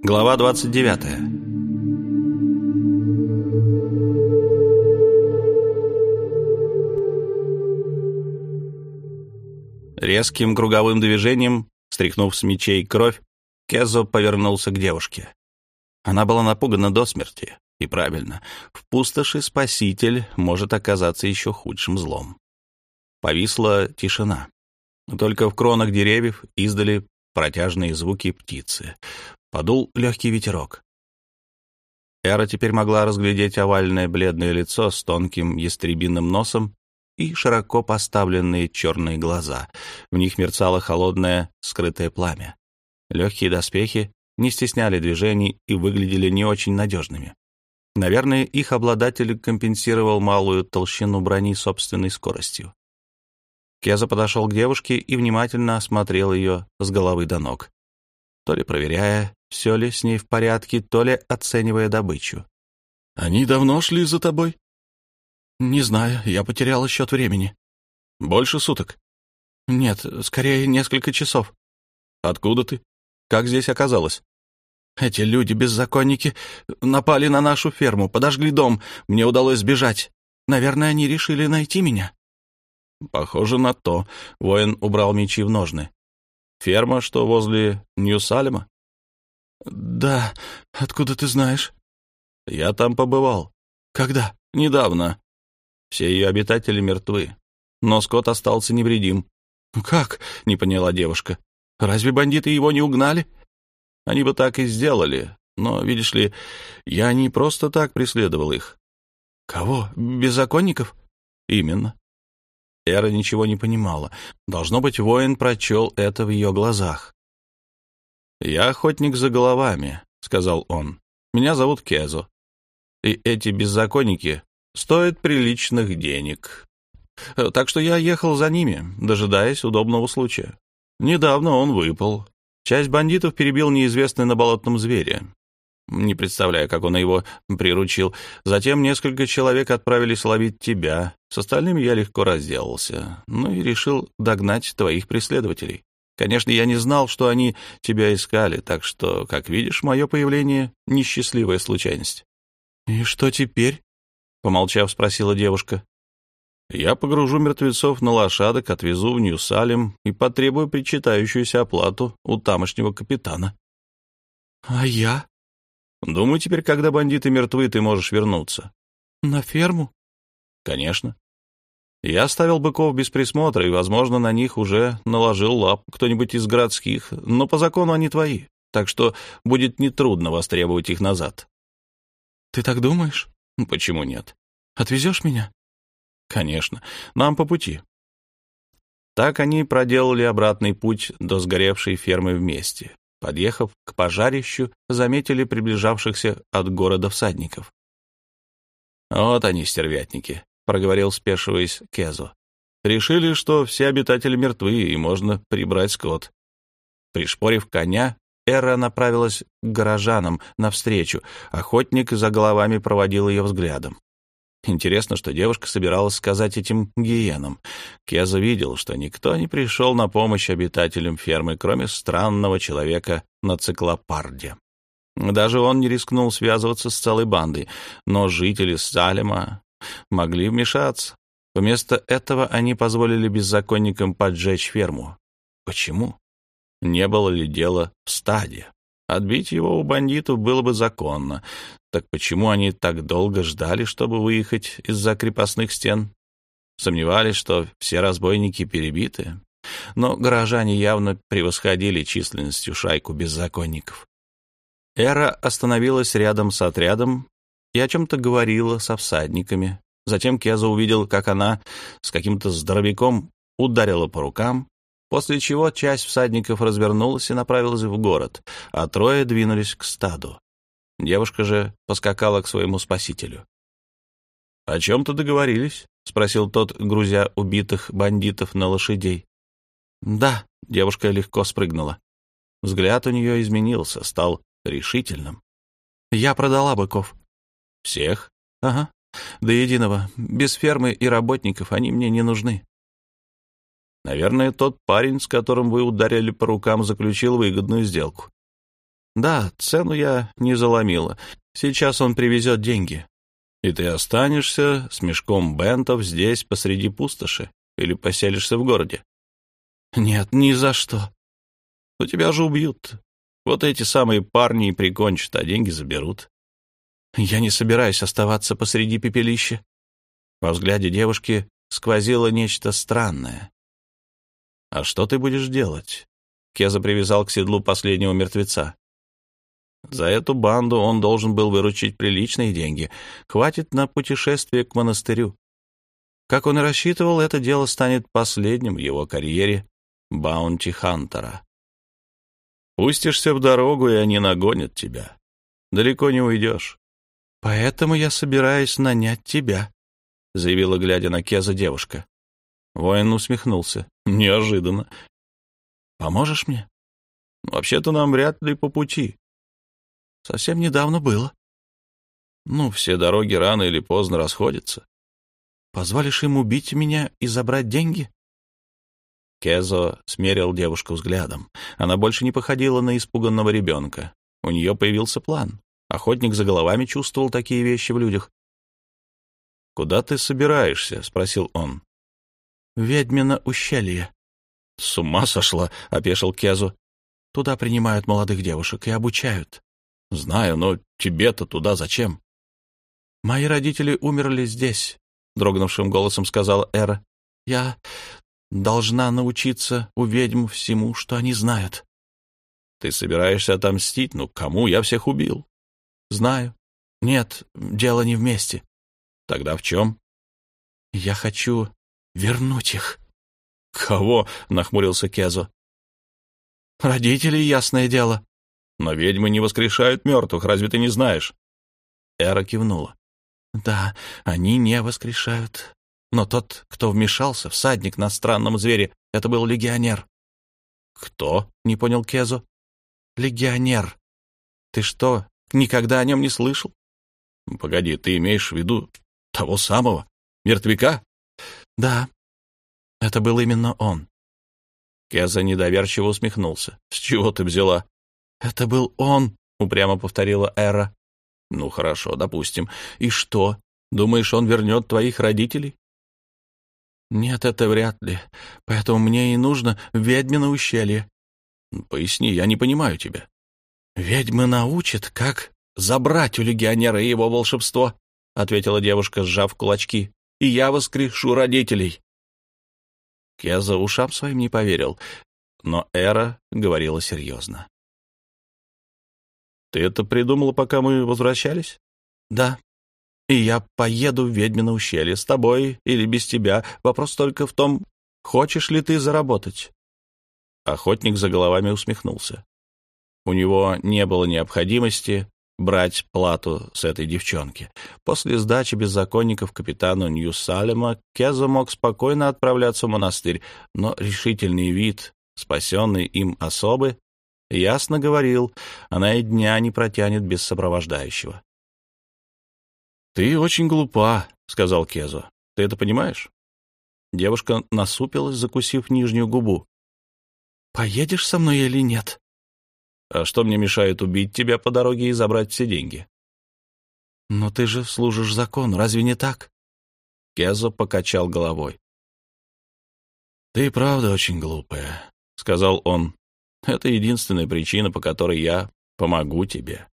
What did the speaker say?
Глава 29 Резким круговым движением, стряхнув с мечей кровь, Кезо повернулся к девушке. Она была напугана до смерти. И правильно, в пустоши спаситель может оказаться еще худшим злом. Повисла тишина. Только в кронах деревьев издали протяжные звуки птицы. Подул легкий ветерок. Эра теперь могла разглядеть овальное бледное лицо с тонким ястребиным носом и широко поставленные черные глаза. В них мерцало холодное скрытое пламя. Легкие доспехи не стесняли движений и выглядели не очень надежными. Наверное, их обладатель компенсировал малую толщину брони собственной скоростью. Кеза подошел к девушке и внимательно осмотрел ее с головы до ног, то ли проверяя, все ли с ней в порядке, то ли оценивая добычу. «Они давно шли за тобой?» «Не знаю, я потерял счет времени». «Больше суток?» «Нет, скорее несколько часов». «Откуда ты? Как здесь оказалось?» «Эти люди-беззаконники напали на нашу ферму, подожгли дом. Мне удалось сбежать. Наверное, они решили найти меня». «Похоже на то». Воин убрал мечи в ножны. «Ферма, что возле Нью-Салема?» «Да. Откуда ты знаешь?» «Я там побывал». «Когда?» «Недавно. Все ее обитатели мертвы. Но Скотт остался невредим». «Как?» — не поняла девушка. «Разве бандиты его не угнали?» «Они бы так и сделали. Но, видишь ли, я не просто так преследовал их». «Кого? Беззаконников?» «Именно». Эра ничего не понимала. Должно быть, воин прочел это в ее глазах. «Я охотник за головами», — сказал он. «Меня зовут Кезо. И эти беззаконники стоят приличных денег. Так что я ехал за ними, дожидаясь удобного случая. Недавно он выпал. Часть бандитов перебил неизвестный на болотном звере. Не представляю, как он его приручил. Затем несколько человек отправились ловить тебя. С остальными я легко разделался. Ну и решил догнать твоих преследователей. Конечно, я не знал, что они тебя искали, так что, как видишь, мое появление — несчастливая случайность. — И что теперь? — помолчав, спросила девушка. — Я погружу мертвецов на лошадок, отвезу в Нью-Салем и потребую причитающуюся оплату у тамошнего капитана. — А я? — Думаю, теперь, когда бандиты мертвы, ты можешь вернуться. — На ферму? — Конечно. Я оставил быков без присмотра, и, возможно, на них уже наложил лап кто-нибудь из городских, но по закону они твои, так что будет нетрудно востребовать их назад. — Ты так думаешь? — Почему нет? — Отвезешь меня? — Конечно. Нам по пути. Так они проделали обратный путь до сгоревшей фермы вместе. Подъехав к пожарищу, заметили приближавшихся от города всадников. Вот они, стервятники проговорил, спешиваясь Кезо. Решили, что все обитатели мертвы, и можно прибрать скот. Пришпорив коня, Эра направилась к горожанам навстречу. Охотник за головами проводил ее взглядом. Интересно, что девушка собиралась сказать этим гиенам. Кеза видел, что никто не пришел на помощь обитателям фермы, кроме странного человека на циклопарде. Даже он не рискнул связываться с целой бандой, но жители Салема могли вмешаться. Вместо этого они позволили беззаконникам поджечь ферму. Почему? Не было ли дела в стаде? Отбить его у бандитов было бы законно. Так почему они так долго ждали, чтобы выехать из-за крепостных стен? Сомневались, что все разбойники перебиты. Но горожане явно превосходили численностью шайку беззаконников. Эра остановилась рядом с отрядом и о чем-то говорила со всадниками. Затем Кеза увидел, как она с каким-то здоровяком ударила по рукам, после чего часть всадников развернулась и направилась в город, а трое двинулись к стаду. Девушка же поскакала к своему спасителю. — О чем-то договорились? — спросил тот, грузя убитых бандитов на лошадей. — Да, — девушка легко спрыгнула. Взгляд у нее изменился, стал решительным. — Я продала быков. Всех? Ага. До единого. Без фермы и работников они мне не нужны. Наверное, тот парень, с которым вы ударили по рукам, заключил выгодную сделку. Да, цену я не заломила. Сейчас он привезет деньги. И ты останешься с мешком бентов здесь, посреди пустоши, или поселишься в городе? Нет, ни за что. Но тебя же убьют. Вот эти самые парни и прикончат, а деньги заберут. Я не собираюсь оставаться посреди пепелища. Во взгляде девушки сквозило нечто странное. «А что ты будешь делать?» Кеза привязал к седлу последнего мертвеца. За эту банду он должен был выручить приличные деньги. Хватит на путешествие к монастырю. Как он и рассчитывал, это дело станет последним в его карьере баунти-хантера. Пустишься в дорогу, и они нагонят тебя. Далеко не уйдешь. Поэтому я собираюсь нанять тебя, — заявила, глядя на Кеза девушка. Воин усмехнулся. Неожиданно. Поможешь мне? Вообще-то нам вряд ли по пути. Совсем недавно было. Ну, все дороги рано или поздно расходятся. Позволишь им убить меня и забрать деньги? Кезо смерил девушку взглядом. Она больше не походила на испуганного ребенка. У нее появился план. Охотник за головами чувствовал такие вещи в людях. «Куда ты собираешься?» — спросил он. «Ведьмино ущелье». «С ума сошла!» — опешил Кезу. «Туда принимают молодых девушек и обучают». «Знаю, но тебе-то туда зачем?» «Мои родители умерли здесь», — дрогнувшим голосом сказала Эра. «Я должна научиться у ведьм всему, что они знают». «Ты собираешься отомстить? Ну, кому? Я всех убил». «Знаю. Нет, дело не вместе». «Тогда в чем?» «Я хочу вернуть их». «Кого?» — нахмурился Кезо. «Родителей, ясное дело». «Но ведьмы не воскрешают мертвых, разве ты не знаешь?» Эра кивнула. «Да, они не воскрешают. Но тот, кто вмешался, всадник на странном звере, это был легионер». «Кто?» — не понял Кезо. «Легионер. Ты что, никогда о нем не слышал?» «Погоди, ты имеешь в виду того самого? Мертвяка?» «Да, это был именно он». Кеза недоверчиво усмехнулся. «С чего ты взяла?» «Это был он», — упрямо повторила Эра. «Ну, хорошо, допустим. И что? Думаешь, он вернет твоих родителей?» «Нет, это вряд ли. Поэтому мне и нужно ведьмино ущелье». «Поясни, я не понимаю тебя». «Ведьмы научат, как забрать у легионера его волшебство», — ответила девушка, сжав кулачки. «И я воскрешу родителей». Кеза ушам своим не поверил, но Эра говорила серьезно. «Ты это придумала, пока мы возвращались?» «Да», и я поеду в ведьмино ущелье с тобой или без тебя. Вопрос только в том, хочешь ли ты заработать. Охотник за головами усмехнулся. У него не было необходимости брать плату с этой девчонки. После сдачи беззаконников капитану Нью-Салема Кеза мог спокойно отправляться в монастырь, но решительный вид, спасенный им особы, ясно говорил, она и дня не протянет без сопровождающего. «Ты очень глупа», — сказал Кезо. «Ты это понимаешь?» Девушка насупилась, закусив нижнюю губу. «Поедешь со мной или нет?» «А что мне мешает убить тебя по дороге и забрать все деньги?» «Но ты же служишь закону, разве не так?» Кезо покачал головой. «Ты правда очень глупая», — сказал он. «Это единственная причина, по которой я помогу тебе.